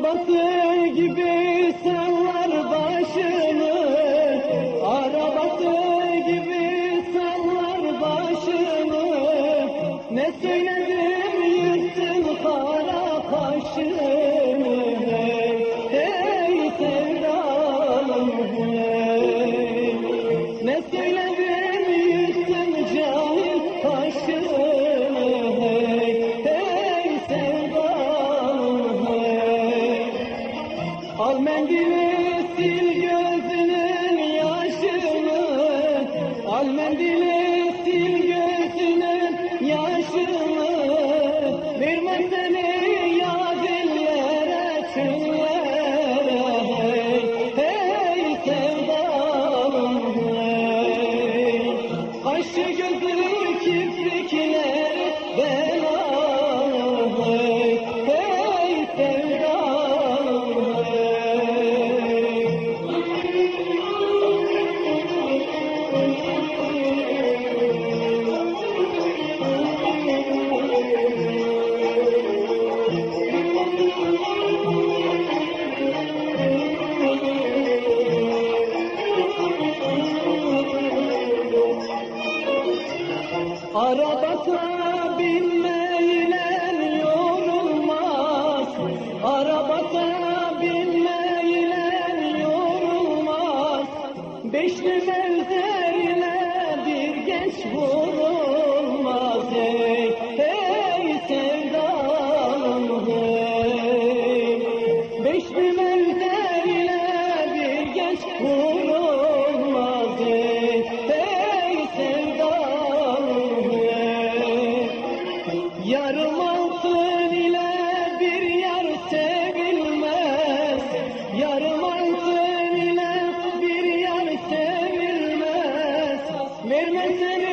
Arabası gibi sallar başını. Arabası gibi sallar başını. Ne söyler Al mendili Arabata binmeyle yorulmaz. Arabata binmeyle yorulmaz. Beşli mevzerinedir genç vurulmaz. Ey, ey sevdalım hey. Beşli mevzerinedir genç vurulmaz. Batın ile bir yar sevilmez. Yarım altın ile bir yar sevilmez. Vermesene